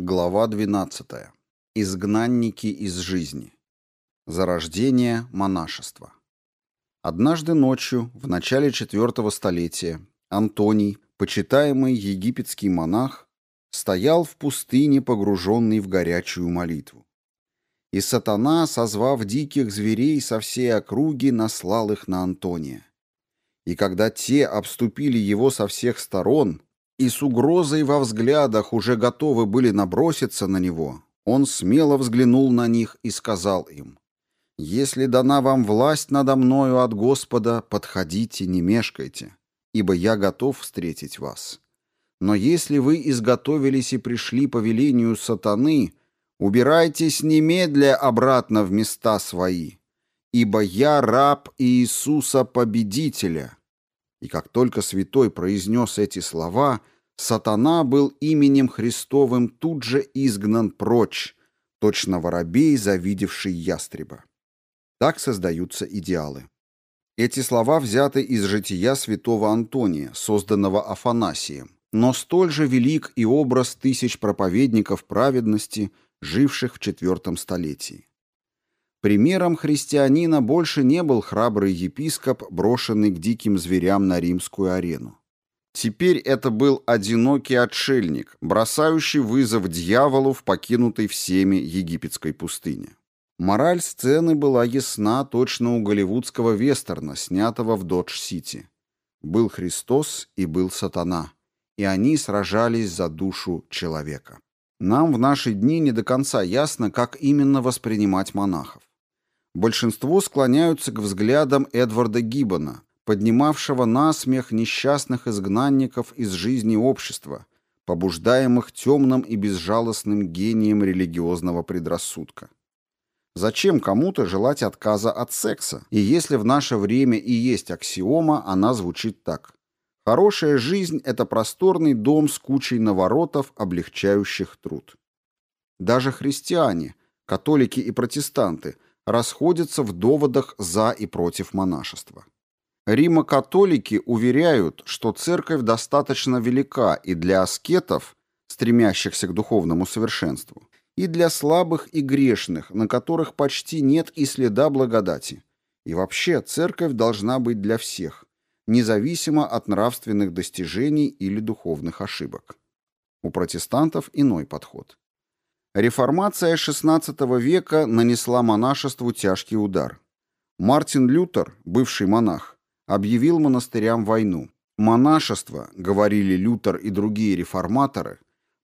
Глава 12. Изгнанники из жизни. Зарождение монашества. Однажды ночью, в начале четвертого столетия, Антоний, почитаемый египетский монах, стоял в пустыне, погруженный в горячую молитву. И сатана, созвав диких зверей со всей округи, наслал их на Антония. И когда те обступили его со всех сторон, и с угрозой во взглядах уже готовы были наброситься на него, он смело взглянул на них и сказал им, «Если дана вам власть надо мною от Господа, подходите, не мешкайте, ибо я готов встретить вас. Но если вы изготовились и пришли по велению сатаны, убирайтесь немедля обратно в места свои, ибо я раб Иисуса Победителя, и как только святой произнес эти слова, сатана был именем Христовым тут же изгнан прочь, точно воробей, завидевший ястреба. Так создаются идеалы. Эти слова взяты из жития святого Антония, созданного Афанасием, но столь же велик и образ тысяч проповедников праведности, живших в IV столетии. Примером христианина больше не был храбрый епископ, брошенный к диким зверям на римскую арену. Теперь это был одинокий отшельник, бросающий вызов дьяволу в покинутой всеми египетской пустыне. Мораль сцены была ясна точно у голливудского вестерна, снятого в Додж-Сити. Был Христос и был сатана, и они сражались за душу человека. Нам в наши дни не до конца ясно, как именно воспринимать монахов большинство склоняются к взглядам Эдварда Гиббона, поднимавшего на смех несчастных изгнанников из жизни общества, побуждаемых темным и безжалостным гением религиозного предрассудка. Зачем кому-то желать отказа от секса? И если в наше время и есть аксиома, она звучит так. Хорошая жизнь – это просторный дом с кучей наворотов, облегчающих труд. Даже христиане, католики и протестанты – расходятся в доводах за и против монашества. Римо-католики уверяют, что церковь достаточно велика и для аскетов, стремящихся к духовному совершенству, и для слабых и грешных, на которых почти нет и следа благодати. И вообще церковь должна быть для всех, независимо от нравственных достижений или духовных ошибок. У протестантов иной подход. Реформация XVI века нанесла монашеству тяжкий удар. Мартин Лютер, бывший монах, объявил монастырям войну. Монашество, говорили Лютер и другие реформаторы,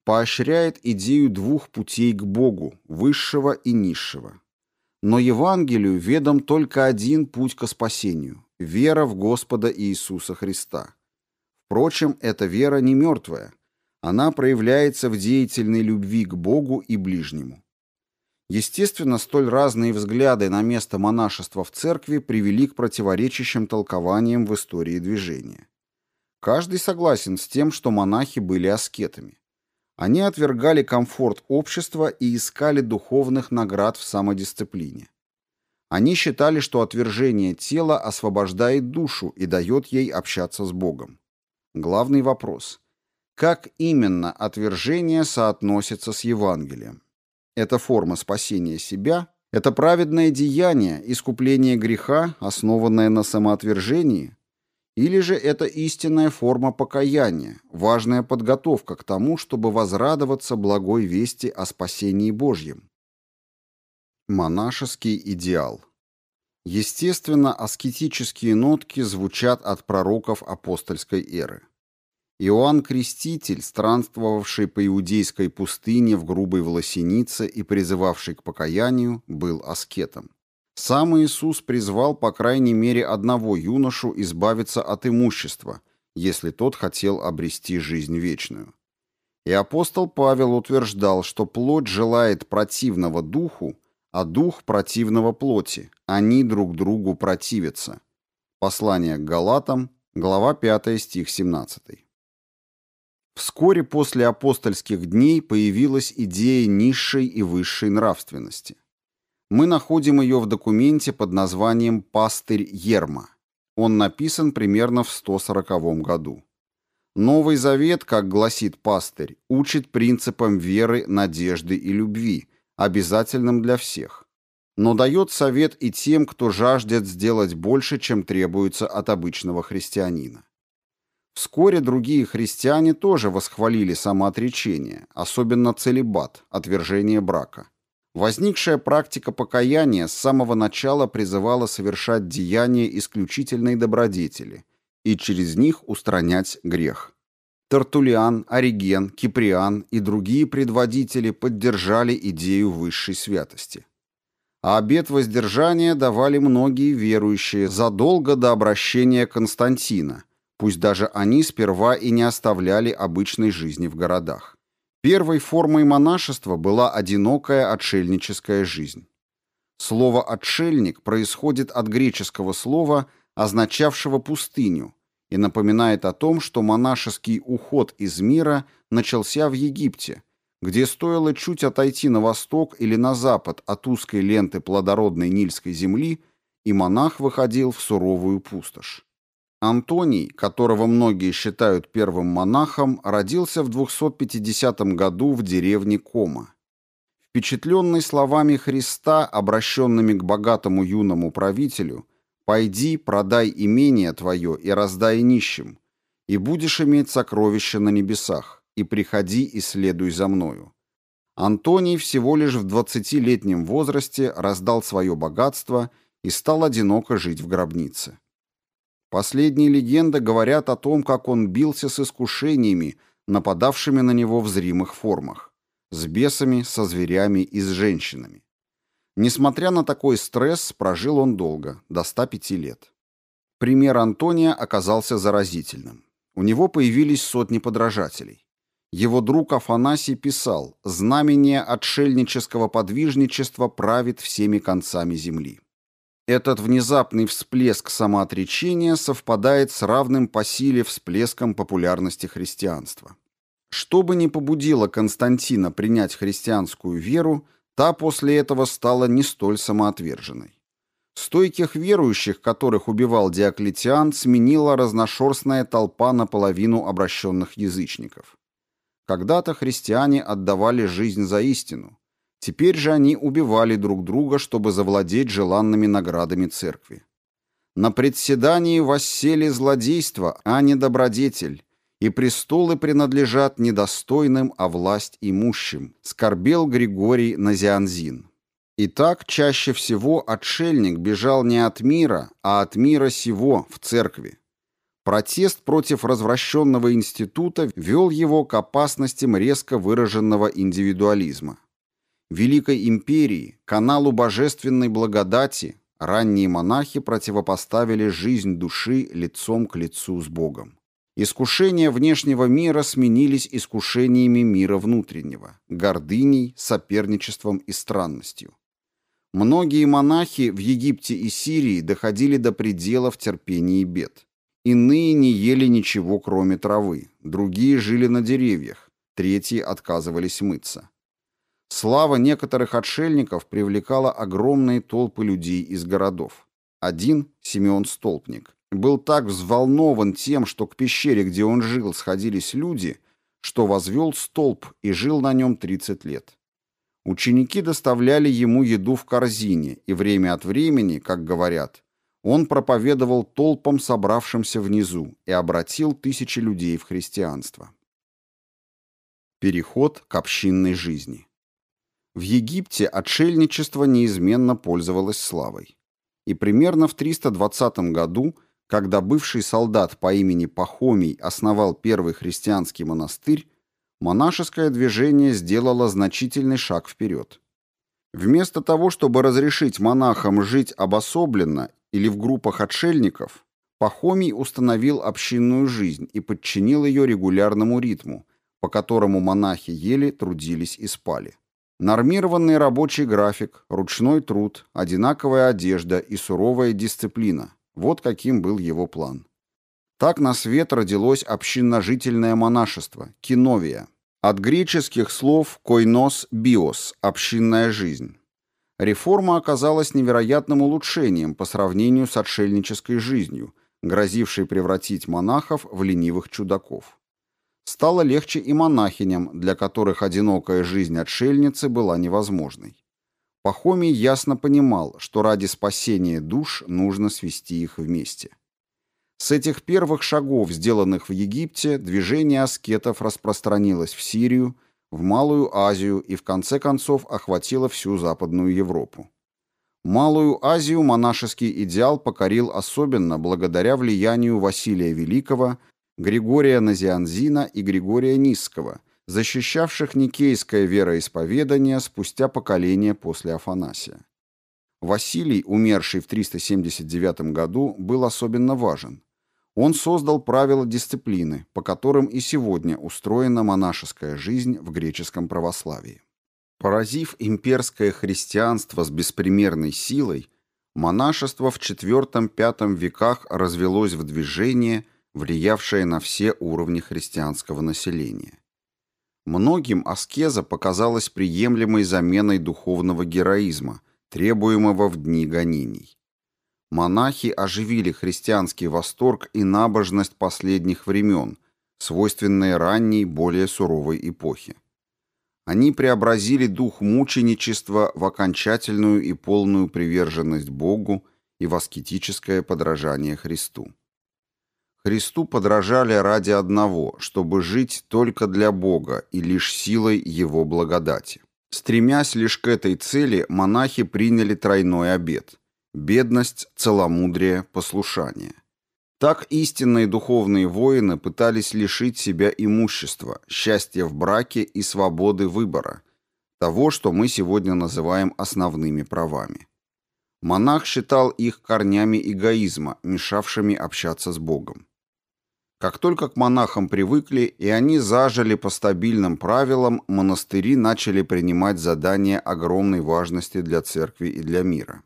поощряет идею двух путей к Богу, высшего и низшего. Но Евангелию ведом только один путь к спасению – вера в Господа Иисуса Христа. Впрочем, эта вера не мертвая – она проявляется в деятельной любви к Богу и ближнему. Естественно, столь разные взгляды на место монашества в церкви привели к противоречащим толкованиям в истории движения. Каждый согласен с тем, что монахи были аскетами. Они отвергали комфорт общества и искали духовных наград в самодисциплине. Они считали, что отвержение тела освобождает душу и дает ей общаться с Богом. Главный вопрос – как именно отвержение соотносится с Евангелием? Это форма спасения себя, это праведное деяние, искупление греха, основанное на самоотвержении, или же это истинная форма покаяния, важная подготовка к тому, чтобы возрадоваться благой вести о спасении Божьем? Монашеский идеал Естественно, аскетические нотки звучат от пророков апостольской эры. Иоанн Креститель, странствовавший по иудейской пустыне в грубой волосенице и призывавший к покаянию, был аскетом. Сам Иисус призвал по крайней мере одного юношу избавиться от имущества, если тот хотел обрести жизнь вечную. И апостол Павел утверждал, что плоть желает противного духу, а дух противного плоти, они друг другу противятся. Послание к Галатам, глава 5, стих 17. Вскоре после апостольских дней появилась идея низшей и высшей нравственности. Мы находим ее в документе под названием «Пастырь Ерма». Он написан примерно в 140 году. Новый Завет, как гласит пастырь, учит принципам веры, надежды и любви, обязательным для всех. Но дает совет и тем, кто жаждет сделать больше, чем требуется от обычного христианина. Вскоре другие христиане тоже восхвалили самоотречение, особенно целебат, отвержение брака. Возникшая практика покаяния с самого начала призывала совершать деяния исключительной добродетели и через них устранять грех. Тартулиан, Ориген, Киприан и другие предводители поддержали идею высшей святости. А обет воздержания давали многие верующие задолго до обращения Константина, пусть даже они сперва и не оставляли обычной жизни в городах. Первой формой монашества была одинокая отшельническая жизнь. Слово «отшельник» происходит от греческого слова, означавшего пустыню, и напоминает о том, что монашеский уход из мира начался в Египте, где стоило чуть отойти на восток или на запад от узкой ленты плодородной Нильской земли, и монах выходил в суровую пустошь. Антоний, которого многие считают первым монахом, родился в 250 году в деревне Кома. Впечатленный словами Христа, обращенными к богатому юному правителю, «Пойди, продай имение твое и раздай нищим, и будешь иметь сокровища на небесах, и приходи и следуй за мною». Антоний всего лишь в двадцатилетнем возрасте раздал свое богатство и стал одиноко жить в гробнице. Последние легенды говорят о том, как он бился с искушениями, нападавшими на него в зримых формах, с бесами, со зверями и с женщинами. Несмотря на такой стресс, прожил он долго, до 105 лет. Пример Антония оказался заразительным. У него появились сотни подражателей. Его друг Афанасий писал «Знамение отшельнического подвижничества правит всеми концами земли». Этот внезапный всплеск самоотречения совпадает с равным по силе всплеском популярности христианства. Что бы ни побудило Константина принять христианскую веру, та после этого стала не столь самоотверженной. Стойких верующих, которых убивал Диоклетиан, сменила разношерстная толпа наполовину обращенных язычников. Когда-то христиане отдавали жизнь за истину, Теперь же они убивали друг друга, чтобы завладеть желанными наградами церкви. На председании воссели злодейство, а не добродетель, и престолы принадлежат недостойным, а власть имущим, скорбел Григорий Назианзин. Итак, чаще всего отшельник бежал не от мира, а от мира сего в церкви. Протест против развращенного института вел его к опасностям резко выраженного индивидуализма. Великой империи, каналу божественной благодати, ранние монахи противопоставили жизнь души лицом к лицу с Богом. Искушения внешнего мира сменились искушениями мира внутреннего, гордыней, соперничеством и странностью. Многие монахи в Египте и Сирии доходили до пределов терпения и бед. Иные не ели ничего, кроме травы, другие жили на деревьях, третьи отказывались мыться. Слава некоторых отшельников привлекала огромные толпы людей из городов. Один, Симеон Столпник, был так взволнован тем, что к пещере, где он жил, сходились люди, что возвел столб и жил на нем 30 лет. Ученики доставляли ему еду в корзине, и время от времени, как говорят, он проповедовал толпам, собравшимся внизу, и обратил тысячи людей в христианство. Переход к общинной жизни. В Египте отшельничество неизменно пользовалось славой. И примерно в 320 году, когда бывший солдат по имени Пахомий основал первый христианский монастырь, монашеское движение сделало значительный шаг вперед. Вместо того, чтобы разрешить монахам жить обособленно или в группах отшельников, Пахомий установил общинную жизнь и подчинил ее регулярному ритму, по которому монахи ели, трудились и спали. Нормированный рабочий график, ручной труд, одинаковая одежда и суровая дисциплина – вот каким был его план. Так на свет родилось общинножительное монашество – киновия. От греческих слов «койнос биос» – общинная жизнь. Реформа оказалась невероятным улучшением по сравнению с отшельнической жизнью, грозившей превратить монахов в ленивых чудаков. Стало легче и монахиням, для которых одинокая жизнь отшельницы была невозможной. Пахомий ясно понимал, что ради спасения душ нужно свести их вместе. С этих первых шагов, сделанных в Египте, движение аскетов распространилось в Сирию, в Малую Азию и в конце концов охватило всю Западную Европу. Малую Азию монашеский идеал покорил особенно благодаря влиянию Василия Великого, Григория Назианзина и Григория Низского – защищавших никейское вероисповедание спустя поколение после Афанасия. Василий, умерший в 379 году, был особенно важен. Он создал правила дисциплины, по которым и сегодня устроена монашеская жизнь в греческом православии. Поразив имперское христианство с беспримерной силой, монашество в IV-V веках развелось в движение, влиявшее на все уровни христианского населения. Многим аскеза показалась приемлемой заменой духовного героизма, требуемого в дни гонений. Монахи оживили христианский восторг и набожность последних времен, свойственные ранней, более суровой эпохе. Они преобразили дух мученичества в окончательную и полную приверженность Богу и в аскетическое подражание Христу. Христу подражали ради одного, чтобы жить только для Бога и лишь силой Его благодати. Стремясь лишь к этой цели, монахи приняли тройной обет – бедность, целомудрие, послушание. Так истинные духовные воины пытались лишить себя имущества, счастья в браке и свободы выбора, того, что мы сегодня называем основными правами. Монах считал их корнями эгоизма, мешавшими общаться с Богом. Как только к монахам привыкли, и они зажили по стабильным правилам, монастыри начали принимать задания огромной важности для церкви и для мира.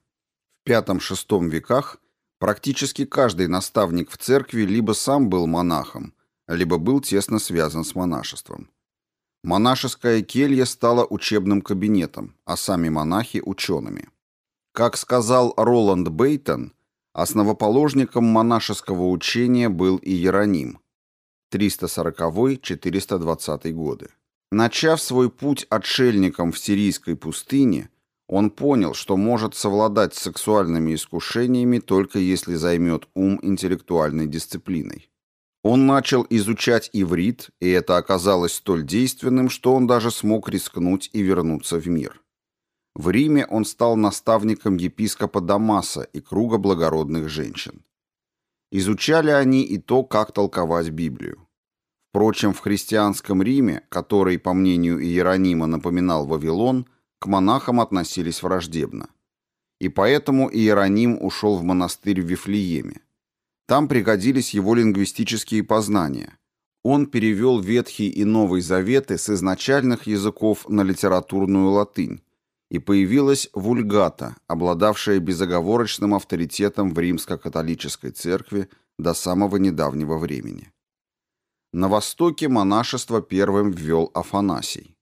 В V-VI веках практически каждый наставник в церкви либо сам был монахом, либо был тесно связан с монашеством. Монашеская келья стала учебным кабинетом, а сами монахи – учеными. Как сказал Роланд Бейтон, Основоположником монашеского учения был Иероним 340-420 годы. Начав свой путь отшельником в сирийской пустыне, он понял, что может совладать с сексуальными искушениями только если займет ум интеллектуальной дисциплиной. Он начал изучать иврит, и это оказалось столь действенным, что он даже смог рискнуть и вернуться в мир. В Риме он стал наставником епископа Дамаса и круга благородных женщин. Изучали они и то, как толковать Библию. Впрочем, в христианском Риме, который, по мнению Иеронима, напоминал Вавилон, к монахам относились враждебно. И поэтому Иероним ушел в монастырь в Вифлееме. Там пригодились его лингвистические познания. Он перевел Ветхий и Новый Заветы с изначальных языков на литературную латынь, и появилась вульгата, обладавшая безоговорочным авторитетом в римско-католической церкви до самого недавнего времени. На востоке монашество первым ввел Афанасий.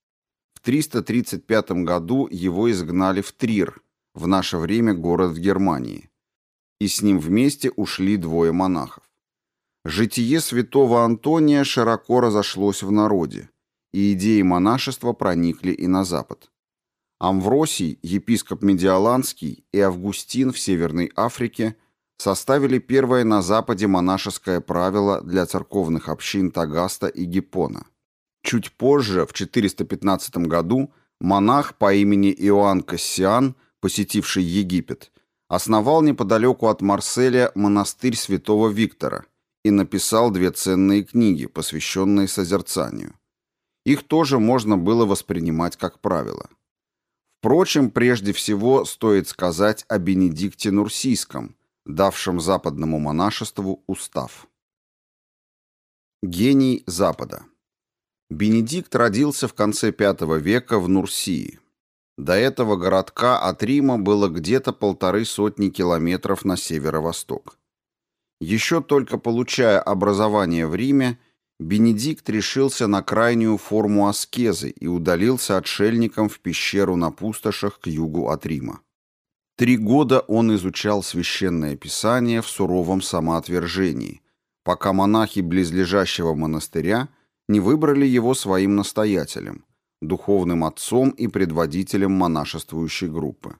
В 335 году его изгнали в Трир, в наше время город в Германии, и с ним вместе ушли двое монахов. Житие святого Антония широко разошлось в народе, и идеи монашества проникли и на запад. Амвросий, епископ Медиаланский и Августин в Северной Африке составили первое на Западе монашеское правило для церковных общин Тагаста и Гиппона. Чуть позже, в 415 году, монах по имени Иоанн Кассиан, посетивший Египет, основал неподалеку от Марселя монастырь святого Виктора и написал две ценные книги, посвященные созерцанию. Их тоже можно было воспринимать как правило. Впрочем, прежде всего стоит сказать о Бенедикте Нурсийском, давшем западному монашеству устав. Гений Запада Бенедикт родился в конце V века в Нурсии. До этого городка от Рима было где-то полторы сотни километров на северо-восток. Еще только получая образование в Риме, Бенедикт решился на крайнюю форму аскезы и удалился отшельником в пещеру на пустошах к югу от Рима. Три года он изучал священное писание в суровом самоотвержении, пока монахи близлежащего монастыря не выбрали его своим настоятелем, духовным отцом и предводителем монашествующей группы.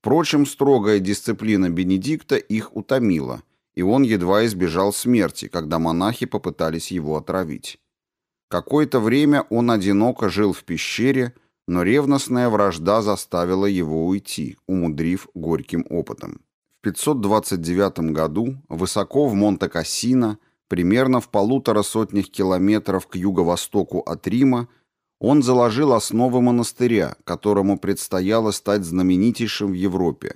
Впрочем, строгая дисциплина Бенедикта их утомила, и он едва избежал смерти, когда монахи попытались его отравить. Какое-то время он одиноко жил в пещере, но ревностная вражда заставила его уйти, умудрив горьким опытом. В 529 году, высоко в Монте-Кассино, примерно в полутора сотнях километров к юго-востоку от Рима, он заложил основы монастыря, которому предстояло стать знаменитейшим в Европе,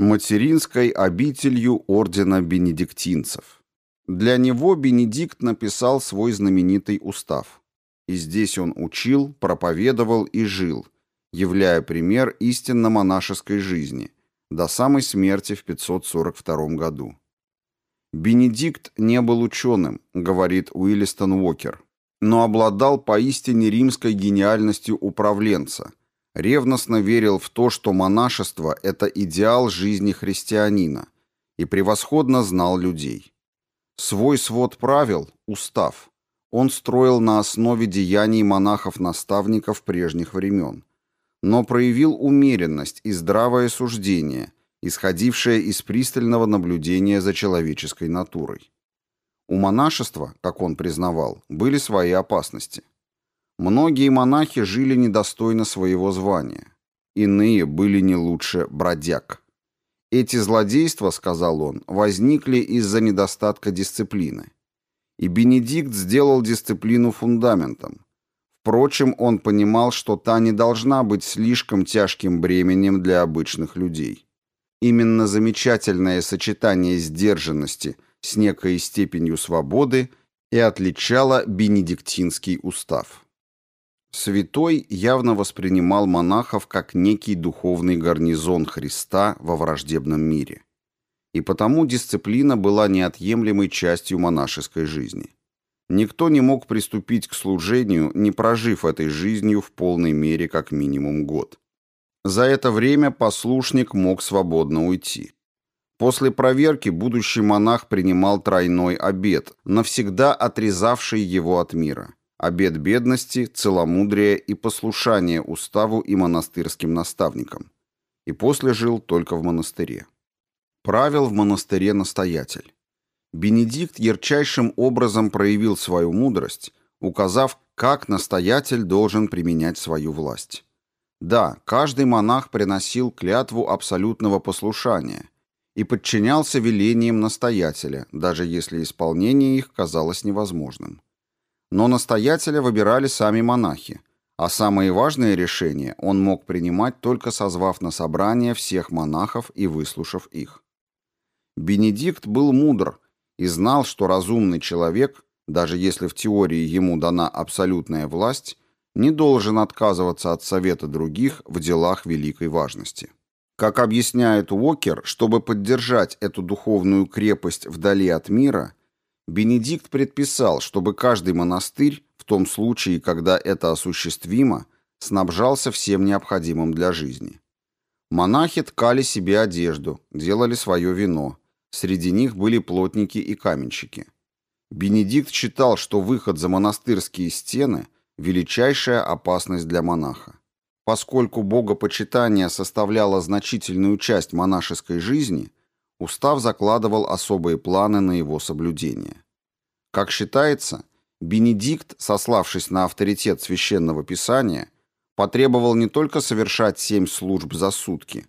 материнской обителью ордена бенедиктинцев. Для него Бенедикт написал свой знаменитый устав. И здесь он учил, проповедовал и жил, являя пример истинно монашеской жизни, до самой смерти в 542 году. Бенедикт не был ученым, говорит Уиллистон Уокер, но обладал поистине римской гениальностью управленца, ревностно верил в то, что монашество – это идеал жизни христианина, и превосходно знал людей. Свой свод правил – устав. Он строил на основе деяний монахов-наставников прежних времен, но проявил умеренность и здравое суждение, исходившее из пристального наблюдения за человеческой натурой. У монашества, как он признавал, были свои опасности. Многие монахи жили недостойно своего звания. Иные были не лучше бродяг. Эти злодейства, сказал он, возникли из-за недостатка дисциплины. И Бенедикт сделал дисциплину фундаментом. Впрочем, он понимал, что та не должна быть слишком тяжким бременем для обычных людей. Именно замечательное сочетание сдержанности – с некой степенью свободы и отличала бенедиктинский устав. Святой явно воспринимал монахов как некий духовный гарнизон Христа во враждебном мире. И потому дисциплина была неотъемлемой частью монашеской жизни. Никто не мог приступить к служению, не прожив этой жизнью в полной мере как минимум год. За это время послушник мог свободно уйти. После проверки будущий монах принимал тройной обет, навсегда отрезавший его от мира. Обет бедности, целомудрия и послушания уставу и монастырским наставникам. И после жил только в монастыре. Правил в монастыре настоятель. Бенедикт ярчайшим образом проявил свою мудрость, указав, как настоятель должен применять свою власть. Да, каждый монах приносил клятву абсолютного послушания – и подчинялся велениям настоятеля, даже если исполнение их казалось невозможным. Но настоятеля выбирали сами монахи, а самые важные решения он мог принимать только созвав на собрание всех монахов и выслушав их. Бенедикт был мудр и знал, что разумный человек, даже если в теории ему дана абсолютная власть, не должен отказываться от совета других в делах великой важности. Как объясняет Уокер, чтобы поддержать эту духовную крепость вдали от мира, Бенедикт предписал, чтобы каждый монастырь, в том случае, когда это осуществимо, снабжался всем необходимым для жизни. Монахи ткали себе одежду, делали свое вино. Среди них были плотники и каменщики. Бенедикт считал, что выход за монастырские стены – величайшая опасность для монаха. Поскольку богопочитание составляло значительную часть монашеской жизни, устав закладывал особые планы на его соблюдение. Как считается, Бенедикт, сославшись на авторитет священного писания, потребовал не только совершать семь служб за сутки,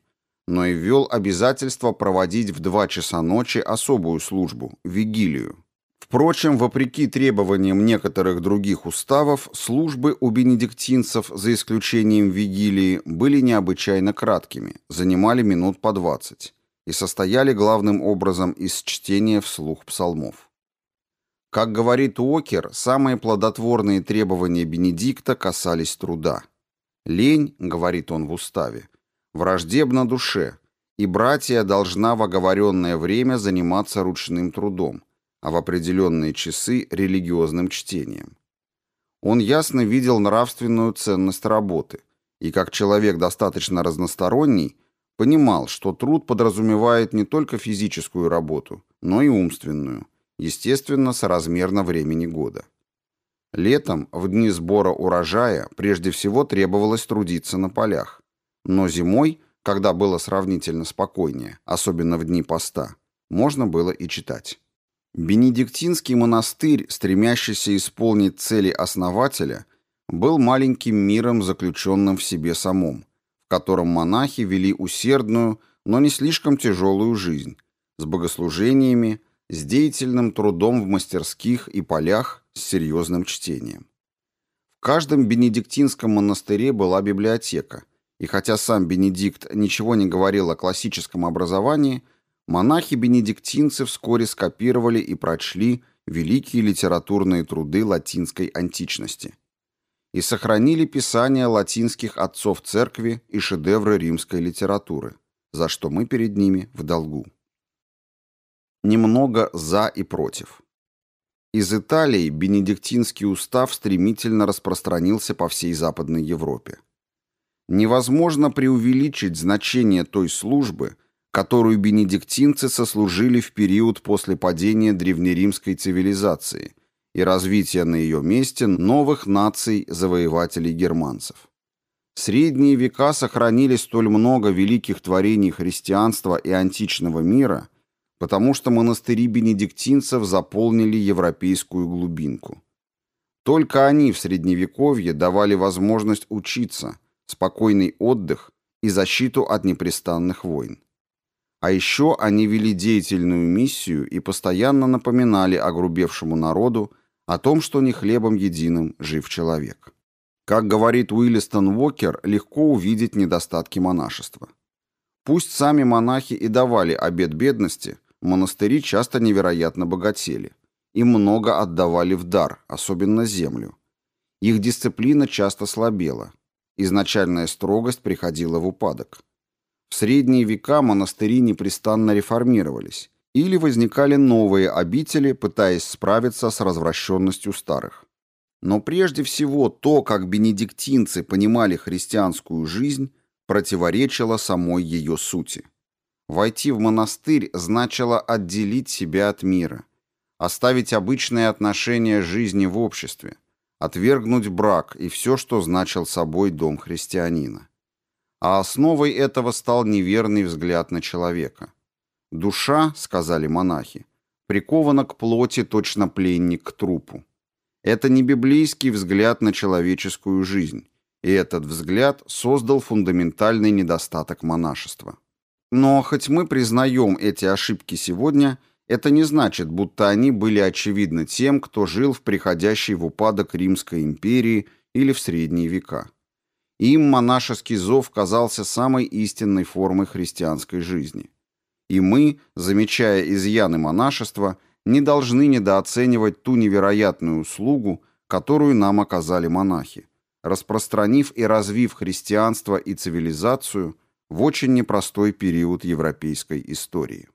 но и ввел обязательство проводить в два часа ночи особую службу – вигилию. Впрочем, вопреки требованиям некоторых других уставов, службы у бенедиктинцев, за исключением вигилии, были необычайно краткими, занимали минут по 20 и состояли главным образом из чтения вслух псалмов. Как говорит Уокер, самые плодотворные требования Бенедикта касались труда. «Лень», — говорит он в уставе, — «враждебна душе, и братья должна в оговоренное время заниматься ручным трудом, а в определенные часы религиозным чтением. Он ясно видел нравственную ценность работы и, как человек достаточно разносторонний, понимал, что труд подразумевает не только физическую работу, но и умственную, естественно, соразмерно времени года. Летом, в дни сбора урожая, прежде всего требовалось трудиться на полях. Но зимой, когда было сравнительно спокойнее, особенно в дни поста, можно было и читать. Бенедиктинский монастырь, стремящийся исполнить цели основателя, был маленьким миром, заключенным в себе самом, котором монахи вели усердную, но не слишком тяжелую жизнь, с богослужениями, с деятельным трудом в мастерских и полях, с серьезным чтением. В каждом бенедиктинском монастыре была библиотека, и хотя сам Бенедикт ничего не говорил о классическом образовании, монахи-бенедиктинцы вскоре скопировали и прочли великие литературные труды латинской античности и сохранили писания латинских отцов церкви и шедевры римской литературы, за что мы перед ними в долгу. Немного за и против. Из Италии бенедиктинский устав стремительно распространился по всей Западной Европе. Невозможно преувеличить значение той службы, которую бенедиктинцы сослужили в период после падения древнеримской цивилизации и развития на ее месте новых наций-завоевателей германцев. Средние века сохранили столь много великих творений христианства и античного мира – потому что монастыри бенедиктинцев заполнили европейскую глубинку. Только они в Средневековье давали возможность учиться, спокойный отдых и защиту от непрестанных войн. А еще они вели деятельную миссию и постоянно напоминали огрубевшему народу о том, что не хлебом единым жив человек. Как говорит Уиллистон Уокер, легко увидеть недостатки монашества. Пусть сами монахи и давали обет бедности – монастыри часто невероятно богатели. Им много отдавали в дар, особенно землю. Их дисциплина часто слабела. Изначальная строгость приходила в упадок. В средние века монастыри непрестанно реформировались, или возникали новые обители, пытаясь справиться с развращенностью старых. Но прежде всего то, как бенедиктинцы понимали христианскую жизнь, противоречило самой ее сути. Войти в монастырь значило отделить себя от мира, оставить обычные отношения жизни в обществе, отвергнуть брак и все, что значил собой дом христианина. А основой этого стал неверный взгляд на человека. «Душа, — сказали монахи, — прикована к плоти точно пленник к трупу. Это не библейский взгляд на человеческую жизнь, и этот взгляд создал фундаментальный недостаток монашества. Но хоть мы признаем эти ошибки сегодня, это не значит, будто они были очевидны тем, кто жил в приходящей в упадок Римской империи или в средние века. Им монашеский зов казался самой истинной формой христианской жизни. И мы, замечая изъяны монашества, не должны недооценивать ту невероятную услугу, которую нам оказали монахи, распространив и развив христианство и цивилизацию – в очень непростой период европейской истории.